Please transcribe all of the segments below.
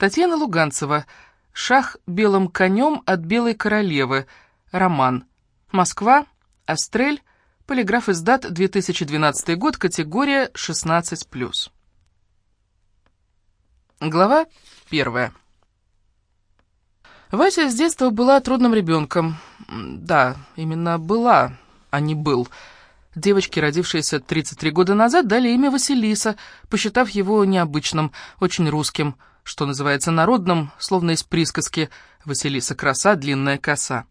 Татьяна Луганцева. «Шах белым конем от белой королевы». Роман. Москва. Астрель. Полиграф издат 2012 год. Категория 16+. Глава первая. Вася с детства была трудным ребенком. Да, именно была, а не был. Девочке, родившейся 33 года назад, дали имя Василиса, посчитав его необычным, очень русским, что называется народным, словно из присказки «Василиса краса, длинная коса».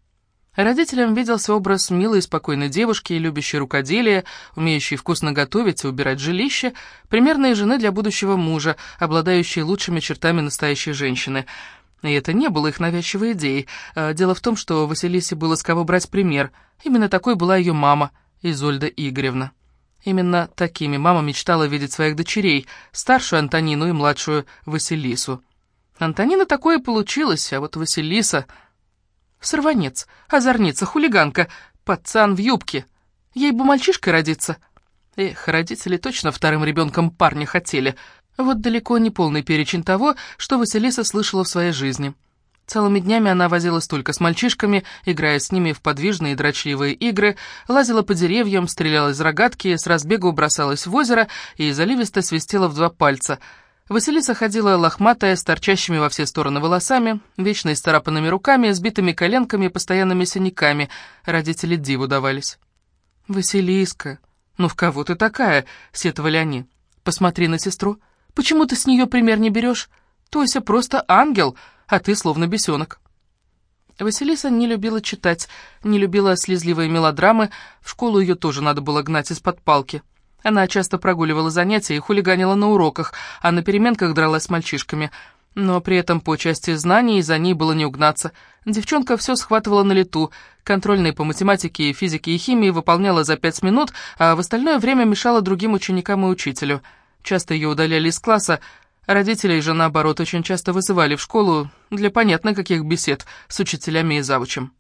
Родителям виделся образ милой и спокойной девушки, любящей рукоделие, умеющей вкусно готовить и убирать жилище, примерной жены для будущего мужа, обладающей лучшими чертами настоящей женщины – и это не было их навязчивой идеей. А, дело в том, что Василисе было с кого брать пример. Именно такой была ее мама, Изольда Игоревна. Именно такими мама мечтала видеть своих дочерей, старшую Антонину и младшую Василису. Антонина такое получилось, а вот Василиса... Сорванец, озорница, хулиганка, пацан в юбке. Ей бы мальчишкой родиться. Эх, родители точно вторым ребенком парня хотели — вот далеко не полный перечень того, что Василиса слышала в своей жизни. Целыми днями она возилась только с мальчишками, играя с ними в подвижные дрочливые игры, лазила по деревьям, стреляла из рогатки, с разбегу бросалась в озеро и заливисто свистела в два пальца. Василиса ходила лохматая, с торчащими во все стороны волосами, вечно исцарапанными руками, сбитыми коленками и постоянными синяками. Родители диву давались. «Василиска, ну в кого ты такая?» — сетовали они. «Посмотри на сестру». Почему ты с нее пример не берешь? Тося просто ангел, а ты словно бесенок». Василиса не любила читать, не любила слезливые мелодрамы, в школу ее тоже надо было гнать из-под палки. Она часто прогуливала занятия и хулиганила на уроках, а на переменках дралась с мальчишками. Но при этом по части знаний за ней было не угнаться. Девчонка все схватывала на лету, контрольные по математике, физике и химии выполняла за пять минут, а в остальное время мешала другим ученикам и учителю — Часто ее удаляли из класса, родителей же, наоборот, очень часто вызывали в школу для понятно каких бесед с учителями и завучем.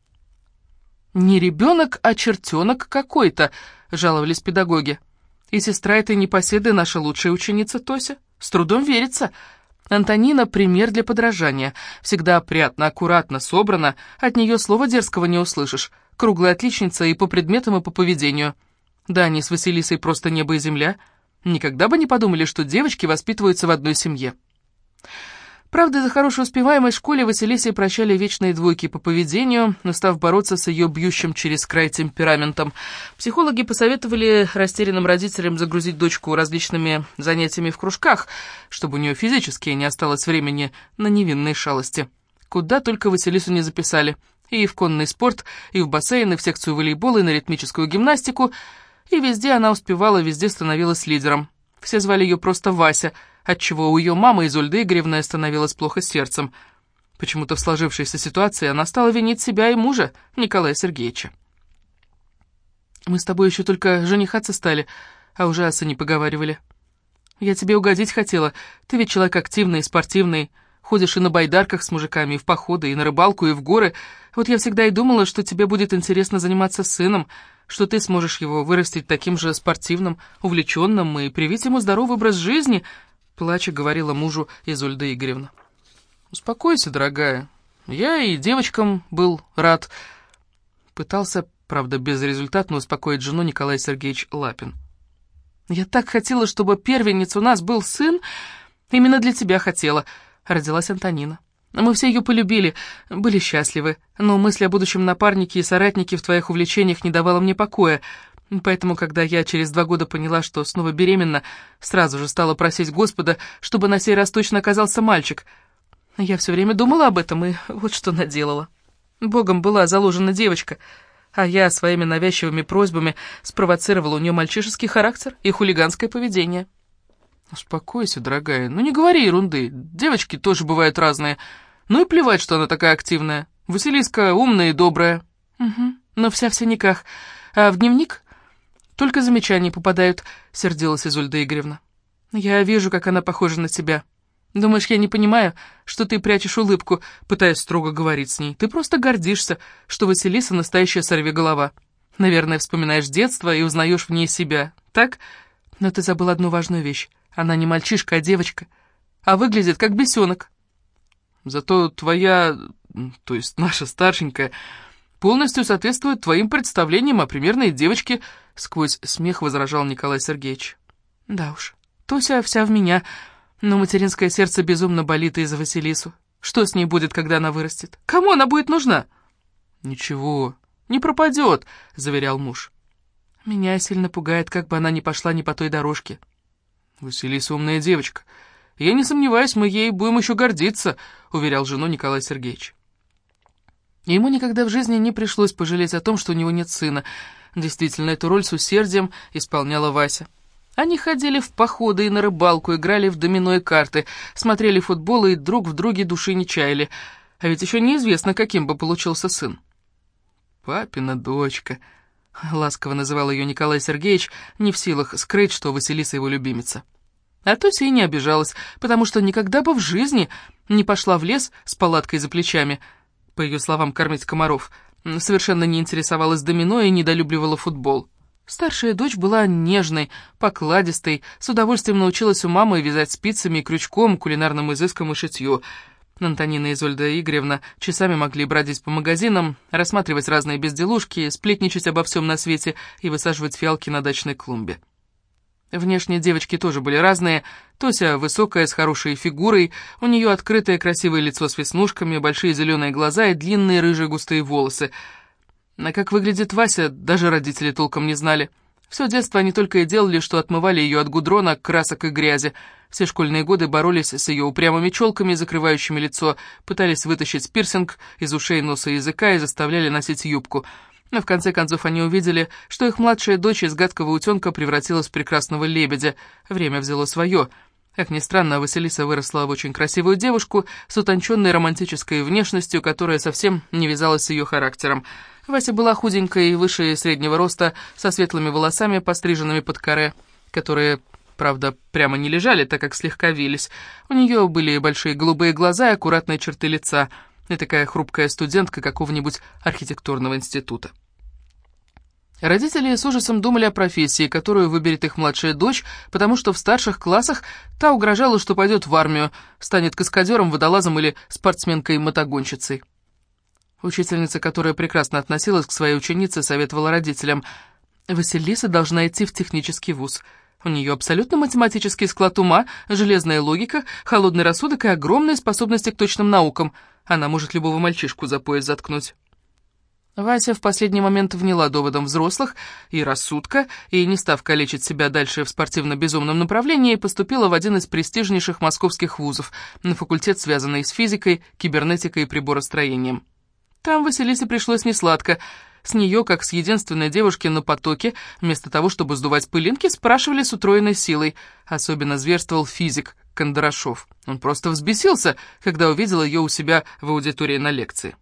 «Не ребенок, а чертенок какой-то», — жаловались педагоги. «И сестра этой непоседы наша лучшая ученица Тося. С трудом верится». Антонина — пример для подражания. Всегда опрятно, аккуратно, собрана. От нее слова дерзкого не услышишь. Круглая отличница и по предметам, и по поведению. Да, они с Василисой просто небо и земля — Никогда бы не подумали, что девочки воспитываются в одной семье. Правда, за хорошую успеваемость в школе Василисе прощали вечные двойки по поведению, устав бороться с ее бьющим через край темпераментом. Психологи посоветовали растерянным родителям загрузить дочку различными занятиями в кружках, чтобы у нее физически не осталось времени на невинные шалости. Куда только Василису не записали. И в конный спорт, и в бассейн, и в секцию волейбола, и на ритмическую гимнастику — и везде она успевала, везде становилась лидером. Все звали ее просто Вася, отчего у ее мамы Изольды Игоревны становилось плохо сердцем. Почему-то в сложившейся ситуации она стала винить себя и мужа, Николая Сергеевича. «Мы с тобой еще только женихаться стали, а уже о сыне поговаривали. Я тебе угодить хотела, ты ведь человек активный, спортивный, ходишь и на байдарках с мужиками, и в походы, и на рыбалку, и в горы. Вот я всегда и думала, что тебе будет интересно заниматься сыном, что ты сможешь его вырастить таким же спортивным, увлеченным и привить ему здоровый образ жизни, плача говорила мужу Изольда Игоревна. «Успокойся, дорогая. Я и девочкам был рад». Пытался, правда, безрезультатно успокоить жену Николай Сергеевич Лапин. «Я так хотела, чтобы первенец у нас был сын. Именно для тебя хотела», — родилась Антонина. Мы все ее полюбили, были счастливы, но мысль о будущем напарнике и соратнике в твоих увлечениях не давала мне покоя. Поэтому, когда я через два года поняла, что снова беременна, сразу же стала просить Господа, чтобы на сей раз точно оказался мальчик. Я все время думала об этом, и вот что наделала. Богом была заложена девочка, а я своими навязчивыми просьбами спровоцировала у нее мальчишеский характер и хулиганское поведение. «Успокойся, дорогая, ну не говори ерунды, девочки тоже бывают разные. Ну и плевать, что она такая активная. Василиска умная и добрая». «Угу, но вся в синяках. А в дневник только замечания попадают», — сердилась Изольда Игоревна. «Я вижу, как она похожа на тебя. Думаешь, я не понимаю, что ты прячешь улыбку, пытаясь строго говорить с ней? Ты просто гордишься, что Василиса настоящая сорвиголова. Наверное, вспоминаешь детство и узнаешь в ней себя, так? Но ты забыл одну важную вещь. Она не мальчишка, а девочка, а выглядит как бесенок. Зато твоя, то есть наша старшенькая, полностью соответствует твоим представлениям о примерной девочке», — сквозь смех возражал Николай Сергеевич. «Да уж, Тося вся в меня, но материнское сердце безумно болит из-за Василису. Что с ней будет, когда она вырастет? Кому она будет нужна?» «Ничего, не пропадет», — заверял муж. «Меня сильно пугает, как бы она ни пошла не по той дорожке». «Василиса умная девочка. Я не сомневаюсь, мы ей будем еще гордиться», — уверял жену Николай Сергеевич. Ему никогда в жизни не пришлось пожалеть о том, что у него нет сына. Действительно, эту роль с усердием исполняла Вася. Они ходили в походы и на рыбалку, играли в домино и карты, смотрели футбол и друг в друге души не чаяли. А ведь еще неизвестно, каким бы получился сын. «Папина дочка», — ласково называл ее Николай Сергеевич, не в силах скрыть, что Василиса его любимица. А Тося и не обижалась, потому что никогда бы в жизни не пошла в лес с палаткой за плечами, по ее словам, кормить комаров, совершенно не интересовалась домино и недолюбливала футбол. Старшая дочь была нежной, покладистой, с удовольствием научилась у мамы вязать спицами и крючком, кулинарным изыском и шитью. Антонина Изольда Игоревна часами могли бродить по магазинам, рассматривать разные безделушки, сплетничать обо всем на свете и высаживать фиалки на дачной клумбе. Внешне девочки тоже были разные. Тося высокая, с хорошей фигурой, у нее открытое красивое лицо с веснушками, большие зеленые глаза и длинные рыжие густые волосы — а как выглядит Вася, даже родители толком не знали. Все детство они только и делали, что отмывали ее от гудрона, красок и грязи. Все школьные годы боролись с ее упрямыми челками, закрывающими лицо, пытались вытащить пирсинг из ушей, носа и языка и заставляли носить юбку. Но в конце концов они увидели, что их младшая дочь из гадкого утенка превратилась в прекрасного лебедя. Время взяло свое. Как ни странно, Василиса выросла в очень красивую девушку с утонченной романтической внешностью, которая совсем не вязалась с ее характером. Вася была худенькой, выше среднего роста, со светлыми волосами, постриженными под коре, которые, правда, прямо не лежали, так как слегка вились. У нее были большие голубые глаза и аккуратные черты лица, и такая хрупкая студентка какого-нибудь архитектурного института. Родители с ужасом думали о профессии, которую выберет их младшая дочь, потому что в старших классах та угрожала, что пойдет в армию, станет каскадером, водолазом или спортсменкой-мотогонщицей. Учительница, которая прекрасно относилась к своей ученице, советовала родителям. «Василиса должна идти в технический вуз. У нее абсолютно математический склад ума, железная логика, холодный рассудок и огромные способности к точным наукам. Она может любого мальчишку за пояс заткнуть». Вася в последний момент вняла доводом взрослых и рассудка, и, не став калечить себя дальше в спортивно-безумном направлении, поступила в один из престижнейших московских вузов, на факультет, связанный с физикой, кибернетикой и приборостроением. Там Василисе пришлось несладко. С нее, как с единственной девушки на потоке, вместо того, чтобы сдувать пылинки, спрашивали с утроенной силой. Особенно зверствовал физик Кондрашов. Он просто взбесился, когда увидел ее у себя в аудитории на лекции.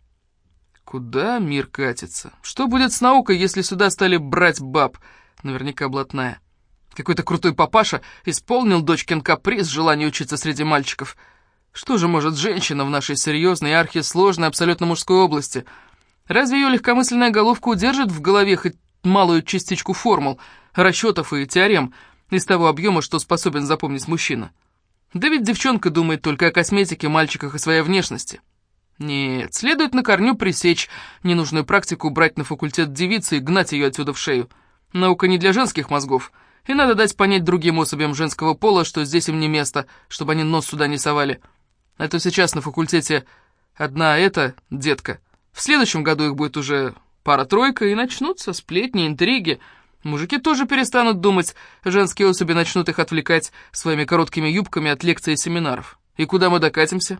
Куда мир катится? Что будет с наукой, если сюда стали брать баб? Наверняка блатная. Какой-то крутой папаша исполнил дочкин каприз желание учиться среди мальчиков — что же может женщина в нашей серьезной, архисложной, абсолютно мужской области? Разве ее легкомысленная головка удержит в голове хоть малую частичку формул, расчетов и теорем из того объема, что способен запомнить мужчина? Да ведь девчонка думает только о косметике, мальчиках и своей внешности. Нет, следует на корню пресечь ненужную практику брать на факультет девицы и гнать ее отсюда в шею. Наука не для женских мозгов, и надо дать понять другим особям женского пола, что здесь им не место, чтобы они нос сюда не совали. А то сейчас на факультете одна эта детка. В следующем году их будет уже пара-тройка, и начнутся сплетни, интриги. Мужики тоже перестанут думать, женские особи начнут их отвлекать своими короткими юбками от лекций и семинаров. И куда мы докатимся?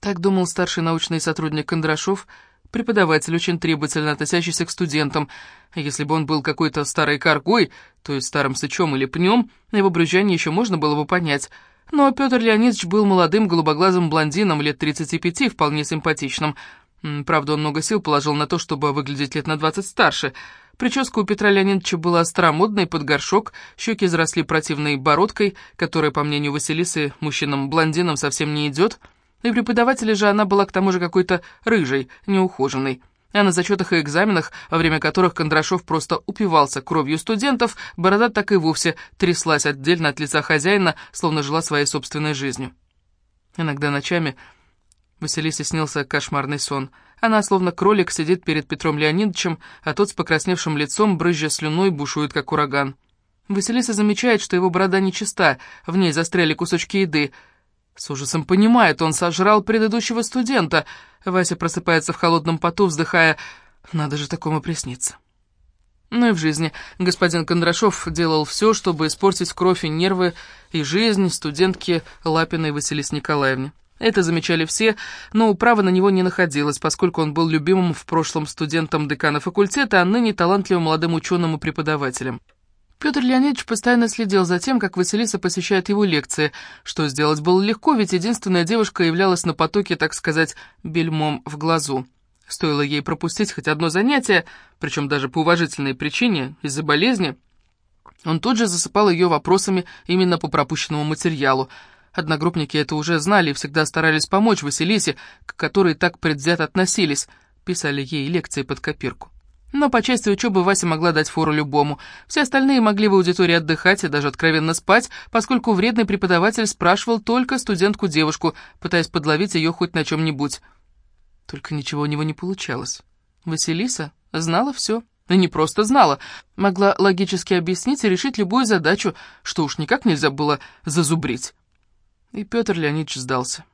Так думал старший научный сотрудник Кондрашов, преподаватель, очень требовательно относящийся к студентам. Если бы он был какой-то старой коргой, то есть старым сычом или пнем, его брюзжание еще можно было бы понять — но Петр Леонидович был молодым голубоглазым блондином лет 35, вполне симпатичным. Правда, он много сил положил на то, чтобы выглядеть лет на 20 старше. Прическа у Петра Леонидовича была старомодной, под горшок, щеки заросли противной бородкой, которая, по мнению Василисы, мужчинам-блондинам совсем не идет. И преподавателя же она была к тому же какой-то рыжей, неухоженной а на зачетах и экзаменах, во время которых Кондрашов просто упивался кровью студентов, борода так и вовсе тряслась отдельно от лица хозяина, словно жила своей собственной жизнью. Иногда ночами Василисе снился кошмарный сон. Она, словно кролик, сидит перед Петром Леонидовичем, а тот с покрасневшим лицом, брызжа слюной, бушует, как ураган. Василиса замечает, что его борода нечиста, в ней застряли кусочки еды. С ужасом понимает, он сожрал предыдущего студента. Вася просыпается в холодном поту, вздыхая, «Надо же такому присниться». Ну и в жизни господин Кондрашов делал все, чтобы испортить кровь и нервы и жизнь студентки Лапиной Василисы Николаевне. Это замечали все, но права на него не находилось, поскольку он был любимым в прошлом студентом декана факультета, а ныне талантливым молодым ученым и преподавателем. Петр Леонидович постоянно следил за тем, как Василиса посещает его лекции. Что сделать было легко, ведь единственная девушка являлась на потоке, так сказать, бельмом в глазу. Стоило ей пропустить хоть одно занятие, причем даже по уважительной причине, из-за болезни, он тут же засыпал ее вопросами именно по пропущенному материалу. Одногруппники это уже знали и всегда старались помочь Василисе, к которой так предвзято относились, писали ей лекции под копирку. Но по части учебы Вася могла дать фору любому. Все остальные могли в аудитории отдыхать и даже откровенно спать, поскольку вредный преподаватель спрашивал только студентку-девушку, пытаясь подловить ее хоть на чем-нибудь. Только ничего у него не получалось. Василиса знала все. И не просто знала, могла логически объяснить и решить любую задачу, что уж никак нельзя было зазубрить. И Петр Леонидович сдался.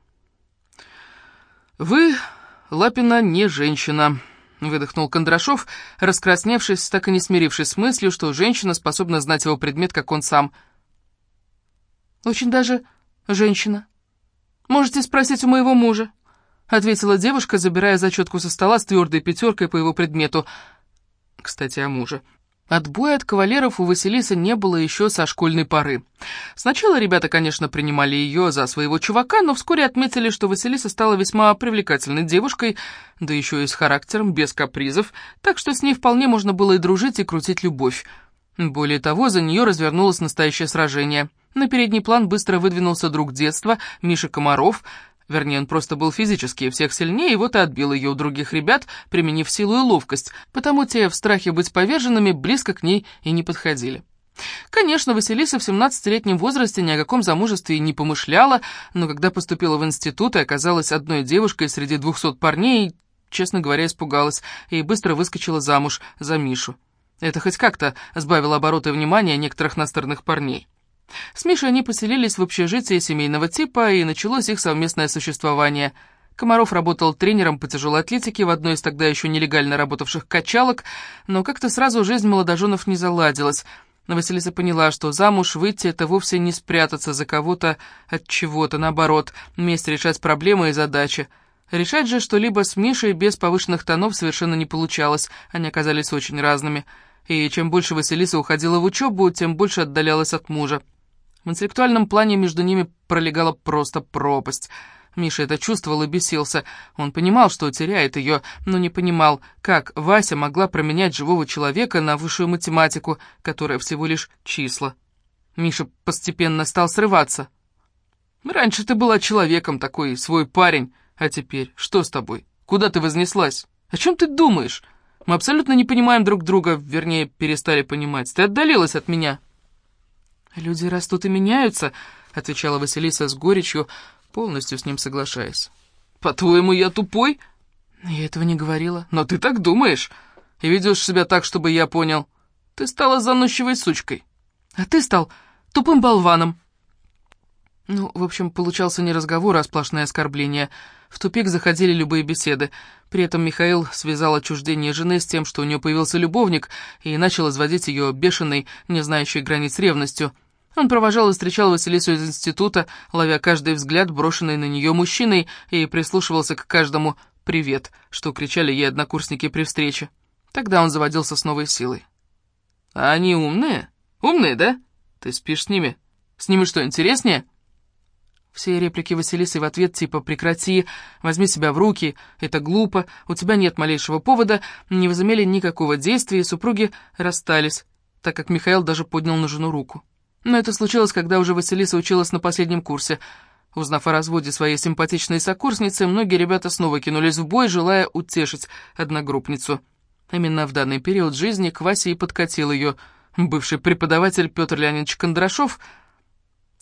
«Вы, Лапина, не женщина», — выдохнул Кондрашов, раскрасневшись, так и не смирившись с мыслью, что женщина способна знать его предмет, как он сам. «Очень даже женщина. Можете спросить у моего мужа», — ответила девушка, забирая зачетку со стола с твердой пятеркой по его предмету. Кстати, о муже. Отбоя от кавалеров у Василисы не было еще со школьной поры. Сначала ребята, конечно, принимали ее за своего чувака, но вскоре отметили, что Василиса стала весьма привлекательной девушкой, да еще и с характером, без капризов, так что с ней вполне можно было и дружить, и крутить любовь. Более того, за нее развернулось настоящее сражение. На передний план быстро выдвинулся друг детства, Миша Комаров, Вернее, он просто был физически всех сильнее, и вот и отбил ее у других ребят, применив силу и ловкость, потому те в страхе быть поверженными близко к ней и не подходили. Конечно, Василиса в 17-летнем возрасте ни о каком замужестве не помышляла, но когда поступила в институт и оказалась одной девушкой среди двухсот парней, честно говоря, испугалась и быстро выскочила замуж за Мишу. Это хоть как-то сбавило обороты внимания некоторых настырных парней. С Мишей они поселились в общежитии семейного типа, и началось их совместное существование. Комаров работал тренером по тяжелой атлетике в одной из тогда еще нелегально работавших качалок, но как-то сразу жизнь молодоженов не заладилась. Василиса поняла, что замуж выйти — это вовсе не спрятаться за кого-то от чего-то, наоборот, вместе решать проблемы и задачи. Решать же что-либо с Мишей без повышенных тонов совершенно не получалось, они оказались очень разными. И чем больше Василиса уходила в учебу, тем больше отдалялась от мужа. В интеллектуальном плане между ними пролегала просто пропасть. Миша это чувствовал и бесился. Он понимал, что теряет ее, но не понимал, как Вася могла променять живого человека на высшую математику, которая всего лишь числа. Миша постепенно стал срываться. «Раньше ты была человеком, такой свой парень, а теперь что с тобой? Куда ты вознеслась? О чем ты думаешь? Мы абсолютно не понимаем друг друга, вернее, перестали понимать. Ты отдалилась от меня». «Люди растут и меняются», — отвечала Василиса с горечью, полностью с ним соглашаясь. «По-твоему, я тупой?» «Я этого не говорила». «Но ты так думаешь и ведешь себя так, чтобы я понял. Ты стала заносчивой сучкой». «А ты стал тупым болваном». Ну, в общем, получался не разговор, а сплошное оскорбление. В тупик заходили любые беседы. При этом Михаил связал отчуждение жены с тем, что у нее появился любовник, и начал изводить ее бешеной, не знающей границ ревностью. Он провожал и встречал Василису из института, ловя каждый взгляд, брошенный на нее мужчиной, и прислушивался к каждому «привет», что кричали ей однокурсники при встрече. Тогда он заводился с новой силой. «А они умные? Умные, да? Ты спишь с ними? С ними что, интереснее?» Все реплики Василисы в ответ типа «прекрати», «возьми себя в руки», «это глупо», «у тебя нет малейшего повода» не возымели никакого действия, и супруги расстались, так как Михаил даже поднял на жену руку. Но это случилось, когда уже Василиса училась на последнем курсе. Узнав о разводе своей симпатичной сокурсницы, многие ребята снова кинулись в бой, желая утешить одногруппницу. Именно в данный период жизни к Васе и подкатил ее бывший преподаватель Петр Леонидович Кондрашов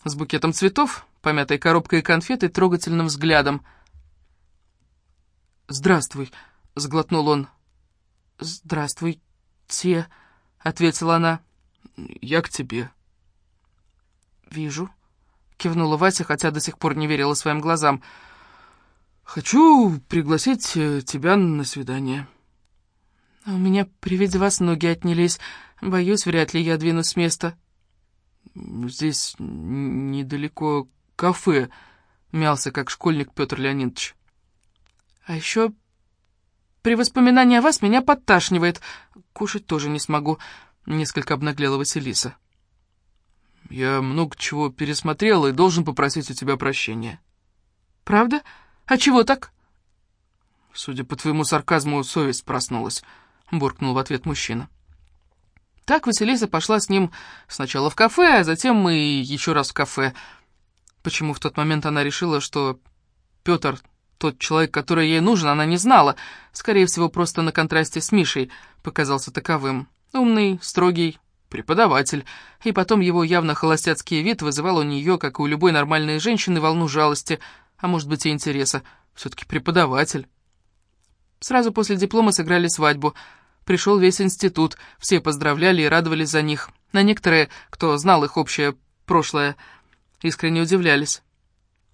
с букетом цветов, помятой коробкой конфеты трогательным взглядом. «Здравствуй», — сглотнул он. «Здравствуйте», — ответила она. «Я к тебе». «Вижу», — кивнула Вася, хотя до сих пор не верила своим глазам. «Хочу пригласить э, тебя на свидание». «У меня при виде вас ноги отнялись. Боюсь, вряд ли я двинусь с места». «Здесь недалеко кафе», — мялся, как школьник Петр Леонидович. «А еще при воспоминании о вас меня подташнивает. Кушать тоже не смогу», — несколько обнаглела Василиса. «Я много чего пересмотрел и должен попросить у тебя прощения». «Правда? А чего так?» «Судя по твоему сарказму, совесть проснулась», — буркнул в ответ мужчина. Так Василиса пошла с ним сначала в кафе, а затем и еще раз в кафе. Почему в тот момент она решила, что Петр тот человек, который ей нужен, она не знала. Скорее всего, просто на контрасте с Мишей показался таковым. Умный, строгий, преподаватель. И потом его явно холостяцкий вид вызывал у нее, как и у любой нормальной женщины, волну жалости, а может быть и интереса. Все-таки преподаватель. Сразу после диплома сыграли свадьбу — Пришел весь институт, все поздравляли и радовались за них. На некоторые, кто знал их общее прошлое, искренне удивлялись.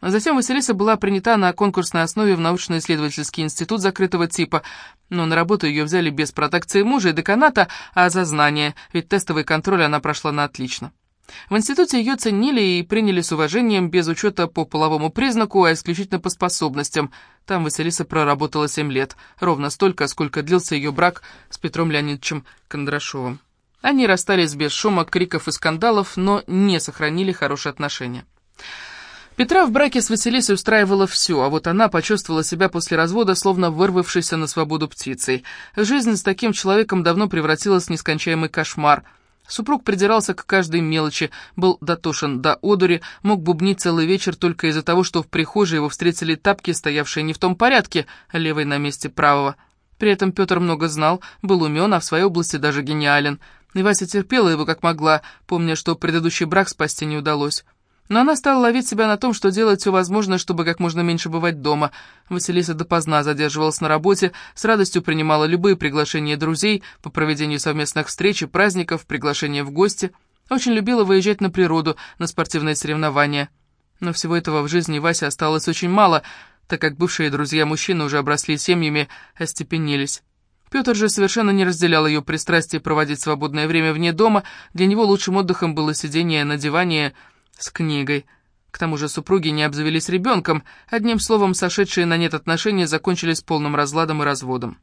Затем Василиса была принята на конкурсной основе в научно-исследовательский институт закрытого типа, но на работу ее взяли без протекции мужа и деканата, а за знания, ведь тестовый контроль она прошла на отлично. В институте ее ценили и приняли с уважением без учета по половому признаку, а исключительно по способностям. Там Василиса проработала семь лет, ровно столько, сколько длился ее брак с Петром Леонидовичем Кондрашовым. Они расстались без шума, криков и скандалов, но не сохранили хорошие отношения. Петра в браке с Василисой устраивало все, а вот она почувствовала себя после развода, словно вырвавшейся на свободу птицей. Жизнь с таким человеком давно превратилась в нескончаемый кошмар – Супруг придирался к каждой мелочи, был дотошен до одури, мог бубнить целый вечер только из-за того, что в прихожей его встретили тапки, стоявшие не в том порядке, левой на месте правого. При этом Петр много знал, был умен, а в своей области даже гениален. И Вася терпела его как могла, помня, что предыдущий брак спасти не удалось. Но она стала ловить себя на том, что делает все возможное, чтобы как можно меньше бывать дома. Василиса допоздна задерживалась на работе, с радостью принимала любые приглашения друзей по проведению совместных встреч и праздников, приглашения в гости. Очень любила выезжать на природу, на спортивные соревнования. Но всего этого в жизни Васи осталось очень мало, так как бывшие друзья мужчины уже обросли семьями, остепенились. Петр же совершенно не разделял ее пристрастие проводить свободное время вне дома, для него лучшим отдыхом было сидение на диване, с книгой. К тому же супруги не обзавелись ребенком, одним словом, сошедшие на нет отношения закончились полным разладом и разводом.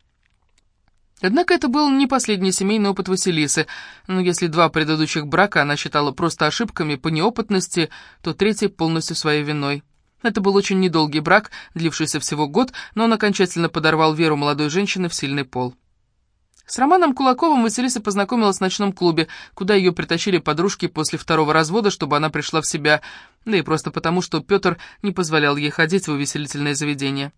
Однако это был не последний семейный опыт Василисы, но если два предыдущих брака она считала просто ошибками по неопытности, то третий полностью своей виной. Это был очень недолгий брак, длившийся всего год, но он окончательно подорвал веру молодой женщины в сильный пол. С Романом Кулаковым Василиса познакомилась в ночном клубе, куда ее притащили подружки после второго развода, чтобы она пришла в себя, да и просто потому, что Петр не позволял ей ходить в увеселительное заведение.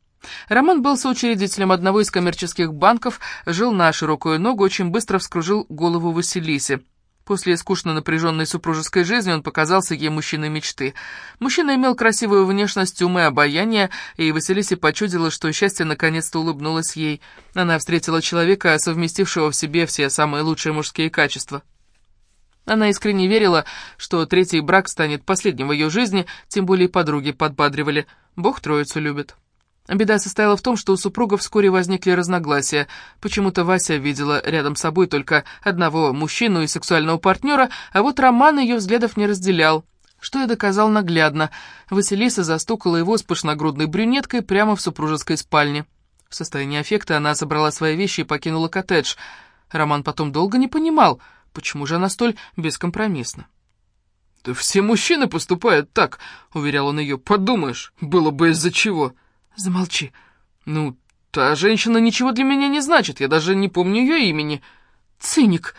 Роман был соучредителем одного из коммерческих банков, жил на широкую ногу, очень быстро вскружил голову Василисе. После скучно напряженной супружеской жизни он показался ей мужчиной мечты. Мужчина имел красивую внешность, ум и обаяние, и Василисе почудило, что счастье наконец-то улыбнулось ей. Она встретила человека, совместившего в себе все самые лучшие мужские качества. Она искренне верила, что третий брак станет последним в ее жизни, тем более подруги подбадривали. Бог троицу любит. Беда состояла в том, что у супруга вскоре возникли разногласия. Почему-то Вася видела рядом с собой только одного мужчину и сексуального партнера, а вот Роман ее взглядов не разделял. Что и доказал наглядно. Василиса застукала его с пышногрудной брюнеткой прямо в супружеской спальне. В состоянии аффекта она собрала свои вещи и покинула коттедж. Роман потом долго не понимал, почему же она столь бескомпромиссна. «Да все мужчины поступают так», — уверял он ее. «Подумаешь, было бы из-за чего». Замолчи. Ну, та женщина ничего для меня не значит, я даже не помню ее имени. Циник.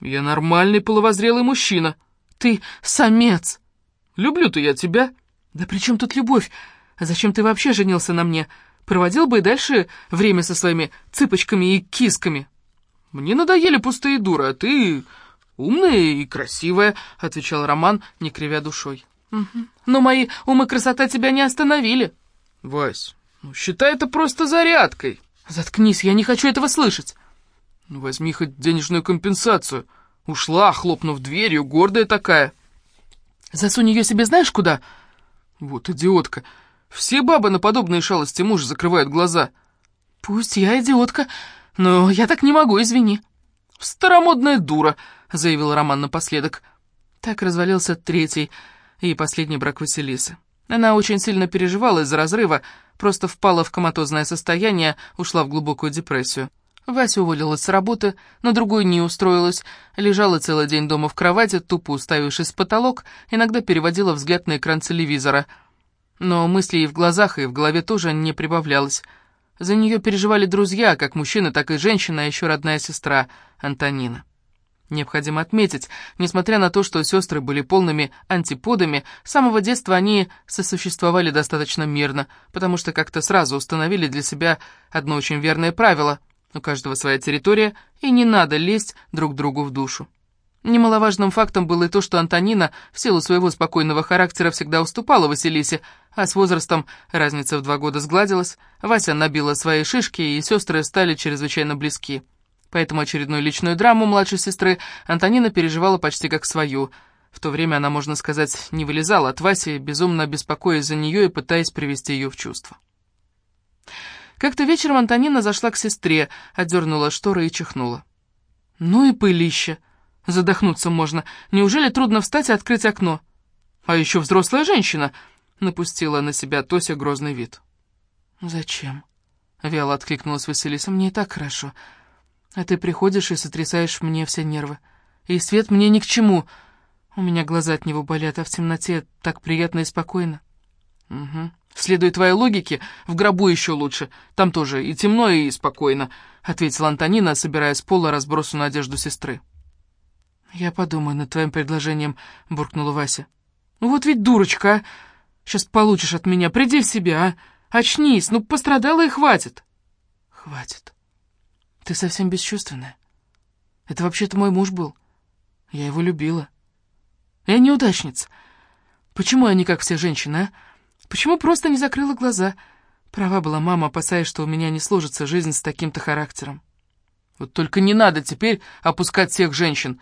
Я нормальный половозрелый мужчина. Ты самец. Люблю-то я тебя. Да при чем тут любовь? А зачем ты вообще женился на мне? Проводил бы и дальше время со своими цыпочками и кисками. Мне надоели пустые дуры, а ты умная и красивая, отвечал Роман, не кривя душой. Угу. Но мои ум и красота тебя не остановили. Вась, ну считай это просто зарядкой. Заткнись, я не хочу этого слышать. Ну возьми хоть денежную компенсацию. Ушла, хлопнув дверью, гордая такая. Засунь ее себе знаешь куда? Вот идиотка. Все бабы на подобные шалости мужа закрывают глаза. Пусть я идиотка, но я так не могу, извини. Старомодная дура, заявил Роман напоследок. Так развалился третий и последний брак Василисы. Она очень сильно переживала из-за разрыва, просто впала в коматозное состояние, ушла в глубокую депрессию. Вася уволилась с работы, на другой не устроилась, лежала целый день дома в кровати, тупо уставившись в потолок, иногда переводила взгляд на экран телевизора. Но мыслей и в глазах, и в голове тоже не прибавлялось. За нее переживали друзья, как мужчина, так и женщина, а еще родная сестра Антонина. Необходимо отметить, несмотря на то, что сестры были полными антиподами, с самого детства они сосуществовали достаточно мирно, потому что как-то сразу установили для себя одно очень верное правило — у каждого своя территория, и не надо лезть друг другу в душу. Немаловажным фактом было и то, что Антонина в силу своего спокойного характера всегда уступала Василисе, а с возрастом разница в два года сгладилась, Вася набила свои шишки, и сестры стали чрезвычайно близки. Поэтому очередную личную драму младшей сестры Антонина переживала почти как свою. В то время она, можно сказать, не вылезала от Васи, безумно беспокоясь за нее и пытаясь привести ее в чувство. Как-то вечером Антонина зашла к сестре, отдернула шторы и чихнула. «Ну и пылище!» Задохнуться можно. Неужели трудно встать и открыть окно? А еще взрослая женщина!» Напустила на себя Тося грозный вид. «Зачем?» — вяло откликнулась Василиса. «Мне и так хорошо. А ты приходишь и сотрясаешь мне все нервы. И свет мне ни к чему. У меня глаза от него болят, а в темноте так приятно и спокойно». «Угу. Следуя твоей логике, в гробу еще лучше. Там тоже и темно, и спокойно», — ответила Антонина, собирая с пола разбросанную одежду сестры. «Я подумаю над твоим предложением», — буркнула Вася. «Ну вот ведь дурочка, а! Сейчас получишь от меня, приди в себя, а! Очнись, ну пострадала и хватит!» «Хватит. Ты совсем бесчувственная. Это вообще-то мой муж был. Я его любила. Я неудачница. Почему я не как все женщины, а?» Почему просто не закрыла глаза? Права была мама, опасаясь, что у меня не сложится жизнь с таким-то характером. Вот только не надо теперь опускать всех женщин.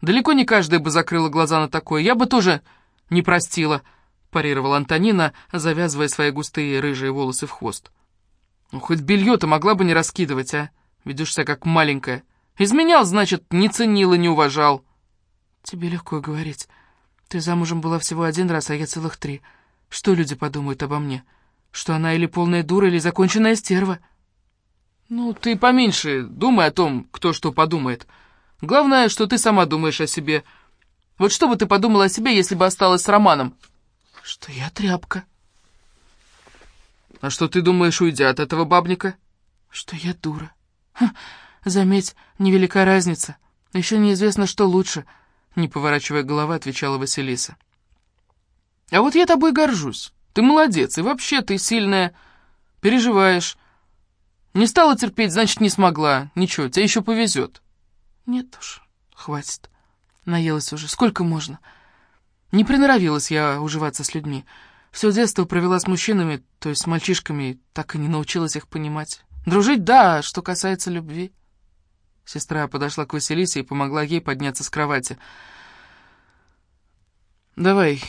Далеко не каждая бы закрыла глаза на такое. Я бы тоже не простила, парировала Антонина, завязывая свои густые рыжие волосы в хвост. Ну, хоть белье-то могла бы не раскидывать, а? Ведешь себя как маленькая. Изменял, значит, не ценил и не уважал. Тебе легко говорить. Ты замужем была всего один раз, а я целых три. Что люди подумают обо мне? Что она или полная дура, или законченная стерва? Ну, ты поменьше думай о том, кто что подумает. Главное, что ты сама думаешь о себе. Вот что бы ты подумала о себе, если бы осталась с Романом? Что я тряпка. А что ты думаешь, уйдя от этого бабника? Что я дура. Ха, заметь, невелика разница. Еще неизвестно, что лучше, не поворачивая головы, отвечала Василиса. А вот я тобой горжусь. Ты молодец, и вообще ты сильная. Переживаешь. Не стала терпеть, значит, не смогла. Ничего, тебе еще повезет. Нет уж, хватит. Наелась уже. Сколько можно? Не приноровилась я уживаться с людьми. Все детство провела с мужчинами, то есть с мальчишками, так и не научилась их понимать. Дружить, да, что касается любви. Сестра подошла к Василисе и помогла ей подняться с кровати. «Давай,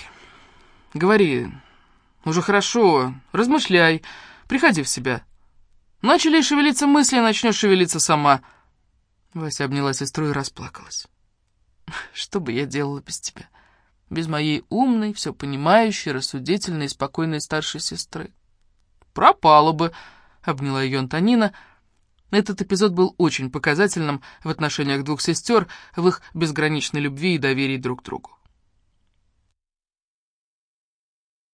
Говори, уже хорошо, размышляй, приходи в себя. Начали шевелиться мысли, начнешь шевелиться сама. Вася обняла сестру и расплакалась. Что бы я делала без тебя? Без моей умной, все понимающей, рассудительной и спокойной старшей сестры. Пропала бы, обняла ее Антонина. Этот эпизод был очень показательным в отношениях двух сестер, в их безграничной любви и доверии друг к другу.